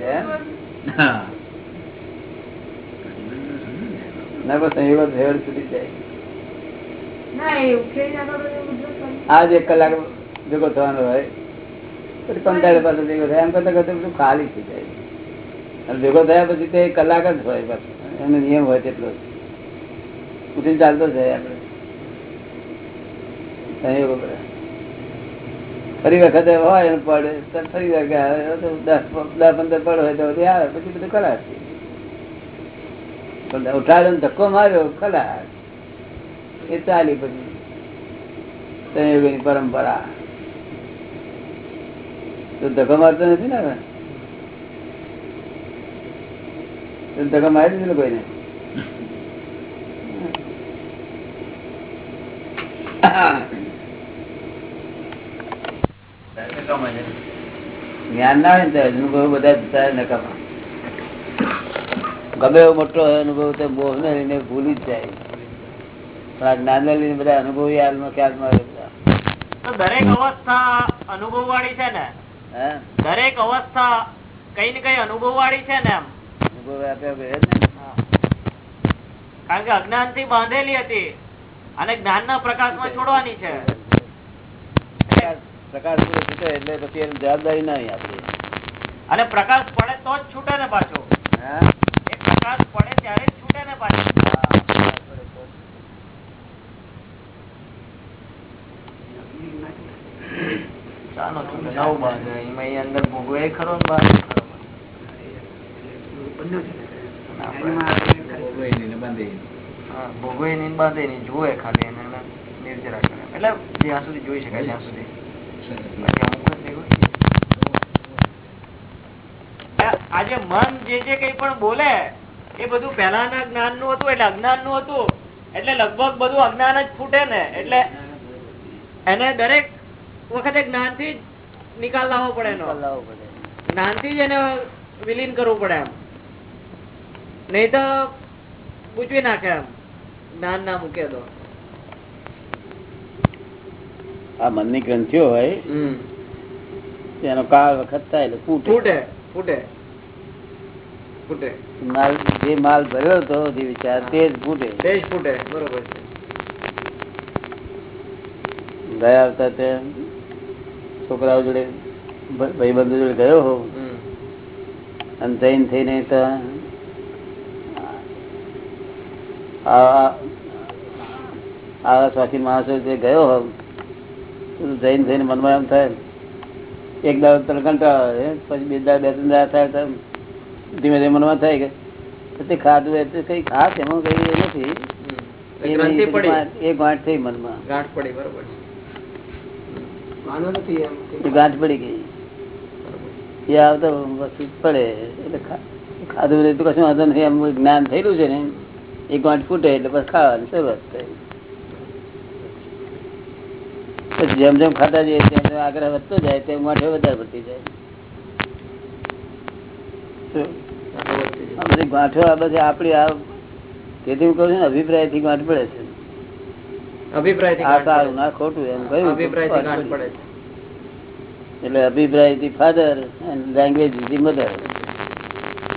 એમ ના પણ સંયોગો ભેળ સુધી જાય ના એ ઉખેડી નાખો તો કુદરત કરે. આજ એક કલાક ભેગો થવાનો હોય, પછી કંટાળે પાસે ભેગો થાય. એમ કરતા કરતા બધું ખાલી થઈ જાય. અને ભેગો થયા પછી તે કલાક જ હોય બસ એનો નિયમ હોય તેટલો. ઉઠીને ચાલતો જાય આપણે. ફરી વખતે હોય એમ પડે, તો ફરી વખતે દસ દસ પંદર પડ હોય તો આવે, પછી બધું કલાક ઉઠાડ્યો ધક્કો માર્યો, ખલાસ. એ ચાલી પછી. સંયોગની પરંપરા. તો ધક્કો મારતો નથી ને હવે? ધક્કો મારી દીધો કોઈને? જ્ઞાન ના હોય ને અનુભવ બધા નકામા. ગમે એવો મોટો અનુભવ તો મોહ ને ભૂલી જ જાય. પણ આ જ્ઞાન લઈને બધા અનુભવી હાલમાં ખ્યાલમાં આવે બધા. દરેક અવસ્થા અનુભવ વાળી છે ને? દરેક અવસ્થા કઈ ને કઈ અનુભવ વાળી છે ને એમ? અનુભવ આપ્યા. કારણ કે અજ્ઞાનથી બાંધેલી હતી અને જ્ઞાન ના પ્રકાશમાં છોડવાની છે. પ્રકાશ પ્રકાશ પૂરો છૂટે એટલે પછી એની જવાબદારી નહીં આપણી. અને પ્રકાશ પડે તો જ છૂટે ને પાછો. પ્રકાશ પડે ત્યારે જ છૂટે ને પાછો ચાલો નવ બાંધે એમાં એ અંદર ભોગવે ખરો ને બહાર? ભોગવે નહીં બાંધે નહીં. જુએ ખાલી એને એને નિર્જરા કરે. એટલે જ્યાં સુધી જોઈ શકાય ત્યાં સુધી. બાકી અમુક જ એવું છે. આ- આજે મન જે જે કઈ પણ બોલે એ બધું પહેલાના જ્ઞાનનું હતું એટલે અજ્ઞાનનું હતું. એટલે લગભગ બધું અજ્ઞાન જ ફૂટે ને. એટલે એને દરેક વખતે જ્ઞાનથી જ નિકાલ લાવવો પડે એનો. લાવવો પડે. જ્ઞાન જ એને વિલીન કરવું પડે એમ. નહીં તો પૂછવી નાખે એમ. જ્ઞાન ના મૂકે તો. આ મનની ગ્રંથિઓ હોય તેનો કાળ વખત થાય એટલે ફૂટે. ફૂટે ફૂટે. ફૂટે. માલ જે માલ ભર્યો હતો જે વિચાર તે જ ફૂટે. તે જ ફૂટે બરોબર છે. ગયા આવતા તે છોકરાઓ જોડે ભાઈ બંધુ જોડે ગયો હોઉં અને જૈન થઈને આવા સ્વાખી માણસો જે ગયો હોઉં જઈને થઈને મનમાં એમ થાય એક દાડો તને કંટાળો આવે પછી બે દાડા બે ત્રણ દાડા થાય તો ધીમે ધીમે મનમાં થાય કે પછી ખાધું એ તો કઈ ખાસ એમાં કઈ એ નથી. એ ગાંઠ થઈ મનમાં. ગાંઠ પડી બરોબર ગાંઠ પડી ગઈ. એ આવતો પછી પડે એટલે ખાધું બધું તો કશું વાંધો નથી એમ જ્ઞાન થયેલું છે ને એ ગાંઠ ફૂટે એટલે બસ ખાવાની શરૂઆત થાય જેમ જેમ ખાતા જઈએ તેમ તેમ આગ્રહ વધતો જાય તેમ ગાંઠે વધારે પડતી જાય. ગાંઠો આ બધી આપણી આ તેથી હું કહું છું ને અભિપ્રાયથી ગાંઠ પડે છે. અભિપ્રાયથી ના ખોટું એમ કહ્યું અભિપ્રાયથી એટલે અભિપ્રાયથી ફાધર એન્ડ લેંગ્વેજથી મધર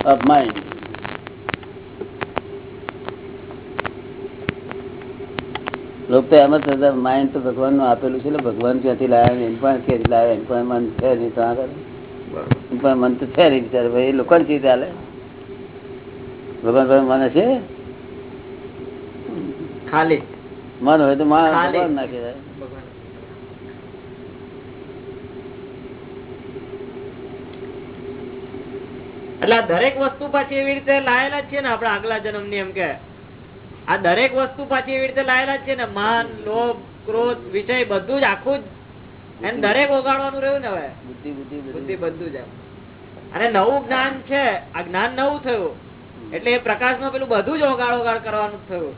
ઓફ માઇન્ડ લોકો એમ જ થતા માઇન્ડ તો ભગવાનનું આપેલું છે એટલે ભગવાન ક્યાંથી લાવ્યા ને એમ પણ ક્યાંથી લાવ્યા એમ પણ મન છે નહીં તો આગળ. એમ પણ મન તો છે નહીં બિચારે ભાઈ. એ લોકોને ચીજ ચાલે ભગવાન ભાઈ મને છે? ખાલી. મન હોય તો માં ભગવાન ના કહેવાય. એટલે આ દરેક વસ્તુ પાછી એવી રીતે લાયેલા છે ને આપડા આગલા જન્મની એમ કે. આ દરેક વસ્તુ પાછી એવી રીતે લાયેલા છે ને માન લોભ ક્રોધ વિષય બધું જ આખું જ. એને દરેક ઓગાડવાનું રહ્યું ને હવે? બુદ્ધિ બુદ્ધિ બુદ્ધિ. બધું જ અને નવું જ્ઞાન છે આ જ્ઞાન નવું થયું. એટલે એ પ્રકાશમાં પેલું બધું જ ઓગાળ ઓગાળ કરવાનું થયું.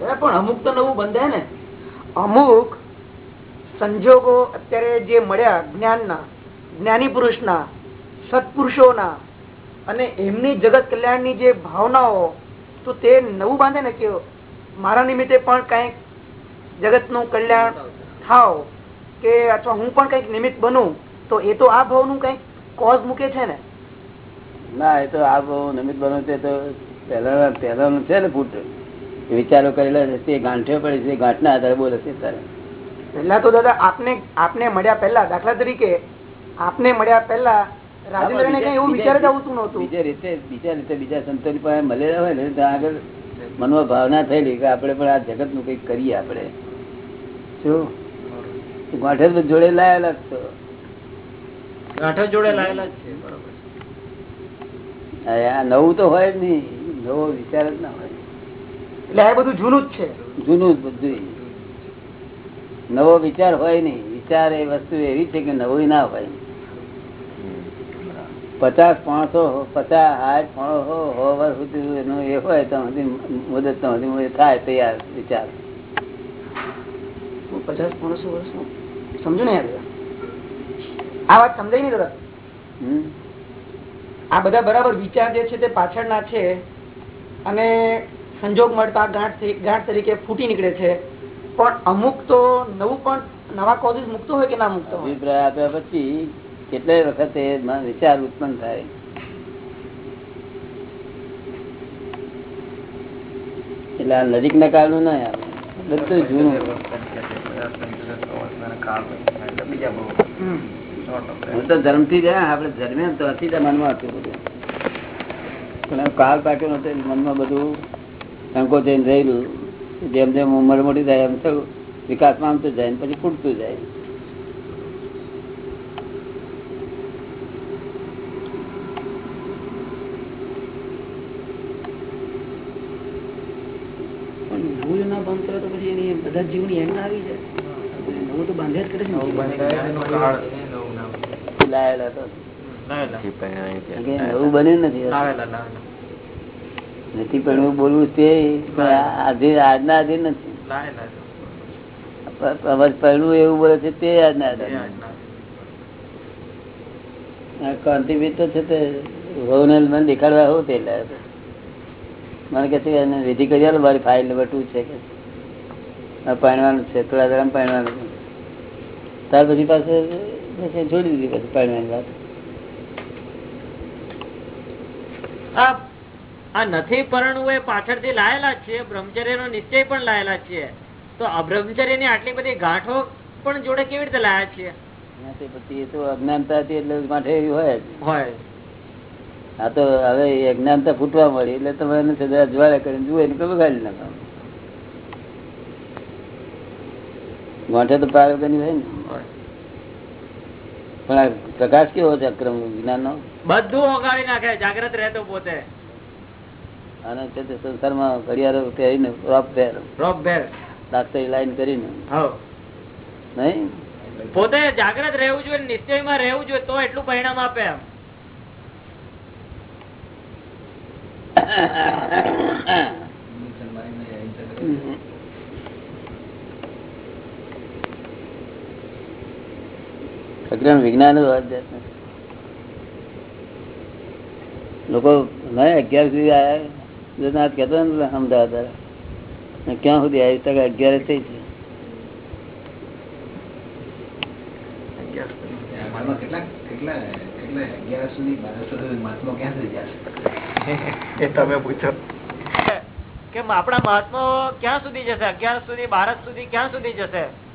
પણ અમુક તો નવું બંધાય ને. અમુક સંજોગો અત્યારે જે મળ્યા જ્ઞાનના જ્ઞાની પુરુષના સત્પુરુષોના અને એમની જગત કલ્યાણની જે ભાવનાઓ તો તે નવું બાંધે ને કે મારા નિમિત્તે પણ કંઈક જગતનું કલ્યાણ થાવ કે અથવા હું પણ કંઈક નિમિત્ત બનું તો એ તો આ ભાવનું કંઈક કોઝ મૂકે છે ને? ના એ તો આ ભાવ નિમિત્ત બનવું તે તો પહેલા પહેલાનું છે ને ફૂટ વિચારો કરેલા હશે તે ગાંઠે પડે છે ગાંઠના આધારે બોલે છે તારે. પહેલા તો દાદા આપને આપને મળ્યા પહેલા દાખલા તરીકે આપને મળ્યા પહેલા રાજેન્દ્રને કઈ એવું વિચાર જ આવતું નહોતું. બીજા રીતે બીજા રીતે બીજા સંતોની પાસે મળેલા હોય ને ત્યાં આગળ મનમાં ભાવના થયેલી કે આપણે પણ આ જગતનું કંઈક કરીએ આપણે. શું? ગાંઠે તો જોડે લાયેલા જ તો ગાંઠે જોડે લાયેલા જ છે બરોબર નવું તો હોય જ નહીં. નવો વિચાર જ ના હોય. એટલે આ બધું જૂનું જ છે. જૂનું જ બધું નવો વિચાર હોય નહીં. વિચાર એ વસ્તુ એવી છે કે નવો ના હોય. પચાસ પાંચસો પચાસ હાથ પાંચસો હો વર્ષ સુધી એનું એ હોય તો મુદત તો થાય તૈયાર વિચાર. પચાસ પાંચસો વર્ષ સમજો ને આ વાત સમજાય નહીં હમ? આ બધા બરાબર વિચાર જે છે તે પાછળના છે. અને સંજોગ મળતા ગાંઠ ગાંઠ તરીકે ફૂટી નીકળે છે. પણ અમુક તો નવું પણ નવા કોઝિસ મુકતો હોય કે ના મુકતો હોય? અભિપ્રાય આપ્યા પછી કેટલાય વખતે વિચાર ઉત્પન્ન થાય? એટલે આ નજીક ના કાળનું ના આવે. બધું જૂનું. હું તો ધર્મ જ જાય આપણે જન્મે તો હતી જ મનમાં હતું બધું. પણ કાળ પાક્યો નતો મનમાં બધું સંકોચન રહેલું જેમ જેમ ઉંમર મોટી થાય એમ થયું વિકાસ પામતું જાય પછી ખૂટતું જાય. પણ નવું ના બંધ કરે તો પછી એની બધા જીવની ના આવી જાય નવું તો બાંધ્યા જ કરે છે લાયેલા તો. કે નવું બન્યું નથી. નથી પણ એવું બોલવું તે આધીન આજના આધીન નથી. પહેલું એવું બોલે છે તે આજના આધીન આ તો છે તે વહુને મને દેખાડવા હોવ તે મને કે છે એને વિધિ કરી આલો મારી ફાઇલ નંબર ટુ છે કે. આ પાણવાનું છે થોડા દરમ પાણવાનું ત્યાર પછી પાસે છોડી દીધી પછી પાણી વાત. આ આ નથી પરણવું એ પાછળથી લાયેલા જ છીએ બ્રહ્મચર્યનો નિશ્ચય પણ લાયેલા છીએ. તો અબ્રહ્મચર્યની આટલી બધી ગાંઠો પણ જોડે કેવી રીતે લાયા છીએ? પછી એ તો અજ્ઞાનતા એટલે માટે હોય હોય. આ તો હવે અજ્ઞાનતા ફૂટવા મળી એટલે તમે એને સદા કરીને જુએ ને પેલું નાખો ગોઠે તો પાર વગરની હોય ને. પણ પ્રકાશ કેવો છે અક્રમ વિજ્ઞાન નો બધું ઓગાળી નાખે જાગ્રત રહેતો પોતે. અને છે તે સંસારમાં ઘડિયાળો પહેરીને રોપ પહેર રોપ ભેર ડાક્ટરી લાઈન કરીને. નહીં? પોતે જાગ્રત રહેવું જોઈએ નિશ્ચયમાં રહેવું જોઈએ તો એટલું પરિણામ આપે એમ. અગ્રમ વિજ્ઞાન. લોકો નહીં અગિયાર સુધી આવ્યા જો ના કહેતો ને અમદાવાદ ક્યાં સુધી આવી? તક અગિયાર થઈ છે. પૂછો. કે આપણા મહાત્મા ક્યાં સુધી જશે? અગિયાર સુધી બારસ સુધી ક્યાં સુધી જશે?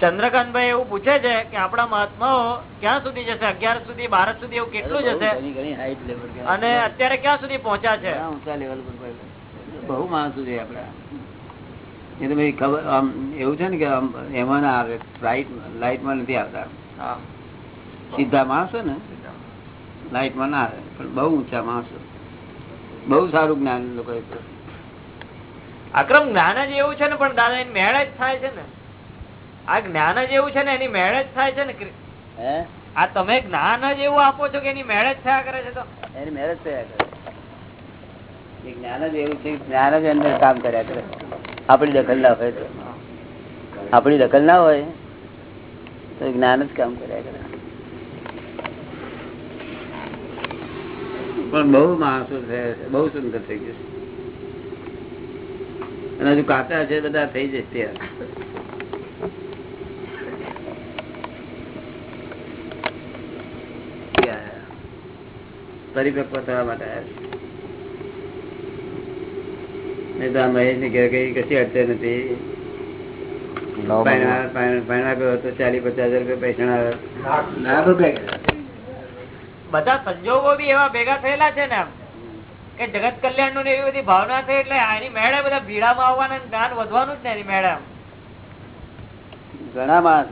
ચંદ્રકાંતભાઈ એવું પૂછે છે કે આપણા મહાત્માઓ ક્યાં સુધી જશે? અગિયાર સુધી બારસ સુધી એવું કેટલું જશે? અને અત્યારે ક્યાં સુધી પહોંચ્યા છે? ઊંચા લેવલ પર બહુ માણસો છે આપડા એ તો ખબર આમ એવું છે ને કે એમાં ના આવે લાઈટ લાઈટમાં નથી આવતા. સીધા માણસો ને? લાઈટમાં ના આવે પણ બહુ ઊંચા માણસો. બહુ સારું જ્ઞાન લોકો અક્રમ જ્ઞાન જ એવું છે ને પણ દાદા એની મેળ જ થાય છે ને. આ જ્ઞાન જ એવું છે ને એની મેળ જ થાય છે ને આ તમે જ્ઞાન જ એવું આપો છો કે એની મેળ જ થયા કરે છે તો? એની મહેનત થયા કરે. જ્ઞાન જ એવું છે જ્ઞાન જ અંદર કામ કર્યા કરે. આપણી દખલ ના હોય તો. આપણી દખલ ના હોય તો જ્ઞાન જ કામ કર્યા કરે. પણ બહુ માણસો છે બહુ સુંદર થઈ ગયું છે. અને હજુ કાચા છે બધા થઈ જશે પરિપક્વ થવા માટે તો આ મહેશની ઘેર કઈ કશી અડચણ નથી ચાલીસ પચાસ હજાર રૂપિયા પૈસા બધા સંજોગો બી એવા ભેગા થયેલા છે ને આમ કે જગત કલ્યાણનું એવી બધી ભાવના થઈ એટલે એની મેળે બધા ભીડામાં આવવાના જ્ઞાન વધવાનું જ ને એની મેળે ઘણા માણસ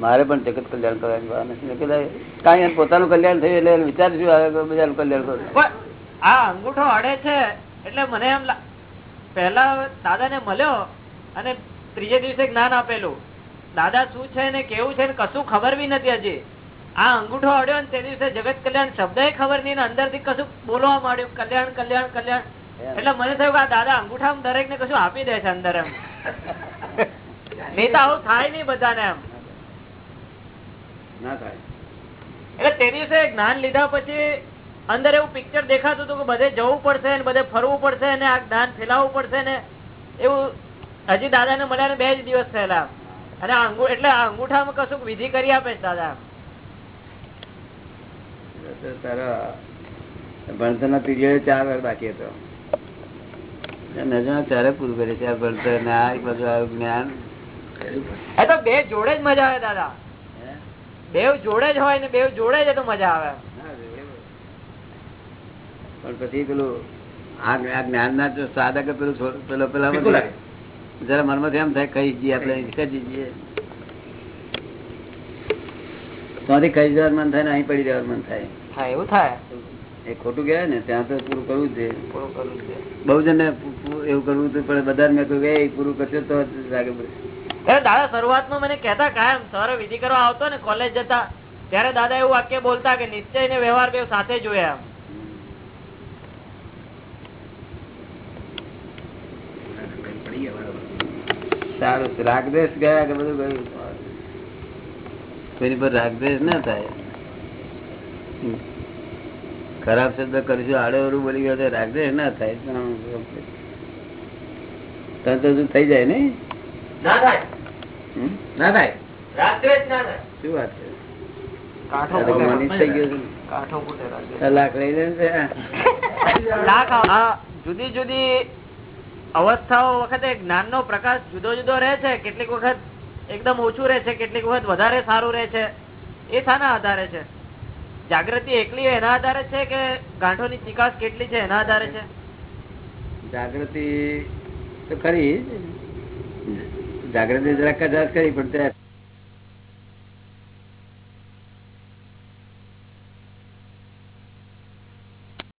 મારે પણ જગત કલ્યાણ કરવાની વાત નથી. કાંઈ પોતાનું કલ્યાણ થયું એટલે વિચાર શું આવે બધાનું કલ્યાણ કરું. આ અંગૂઠો અડે છે એટલે મને એમ લા- પહેલા દાદા ને મળ્યો અને ત્રીજે દિવસે જ્ઞાન આપેલું. દાદા શું છે ને કેવું છે ને કશું ખબર બી નથી હજી. આ અંગૂઠો અડ્યો ને તે દિવસે જગત કલ્યાણ શબ્દ ખબર નહીં અંદરથી કશું બોલવા માંડ્યું કલ્યાણ કલ્યાણ કલ્યાણ. એટલે મને થયું કે આ દાદા અંગૂઠા દરેક ને કશું આપી દે છે અંદર એમ. નહીં તો આવું થાય નહીં બધાને એમ. એટલે તે દિવસે જ્ઞાન લીધા પછી અંદર એવું પિક્ચર દેખાતું હતું કે બધે જવું પડશે ને બધે ફરવું પડશે ને આ જ્ઞાન ફેલાવવું પડશે ને એવું હજી દાદા ને મળ્યા ને બે જ દિવસ થયેલા. અને આ એટલે આ અંગૂઠામાં કશું વિધિ કરી આપે છે દાદા. તારો ભણતર પીરિયડ ચાર વાર બાકી હતો. નજર ત્યારે પૂરું કરે છે આ ભણતર ને આ એક બધું આ જ્ઞાન. એ તો બે જોડે જ મજા આવે દાદા. બે જોડે જ હોય ને બે જોડે જ તો મજા આવે. પણ પછી પેલું આ જ્ઞાન ના જો સાદા કે પેલું પેલો પેલા. જરા મનમાં એમ થાય કઈ જઈએ આપણે કઈ જઈએ ત્યાંથી કઈ જવાનું મન થાય ને અહીં પડી જવાનું મન થાય. હા એવું થાય? એ ખોટું કહેવાય ને ત્યાં તો પૂરું કરવું છે. બહુ જણ એવું કરવું હતું પણ બધા મેં કહ્યું એ પૂરું કરશે તો લાગે દાદા શરૂઆતમાં મને કેતા કાયમ સવારે વિધિ કરવા આવતો ને કોલેજ જતા. ત્યારે દાદા એવું વાક્ય બોલતા કે નિશ્ચય ને વ્યવહાર બે સાથે જોયા સારું રાગદેશ ગયા કે બધું ગયું કોઈની પર રાગદ્વેષ ના થાય. ખરાબ શબ્દ કરશું આડે અવડું બોલી ગયો તો રાગદ્વેષ ના થાય. તરત જ થઈ જાય ને? ના થાય. ના થાય. રાત્રે ના થાય. શું વાત છે? તો જુદી જુદી અવસ્થાઓ વખતે જ્ઞાન નો પ્રકાશ જુદો જુદો રહે છે. કેટલીક વખત એકદમ ઓછું રહે છે, કેટલીક વખત વધારે સારું રહે છે. એ શાના આધારે છે. જાગૃતિ એકલી એના આધારે છે કે ગાંઠો ની ચિકાસ કેટલી છે એના આધારે છે? જાગૃતિ તો ખરી. જાગૃતિ જરાક કદાચ કરી પણ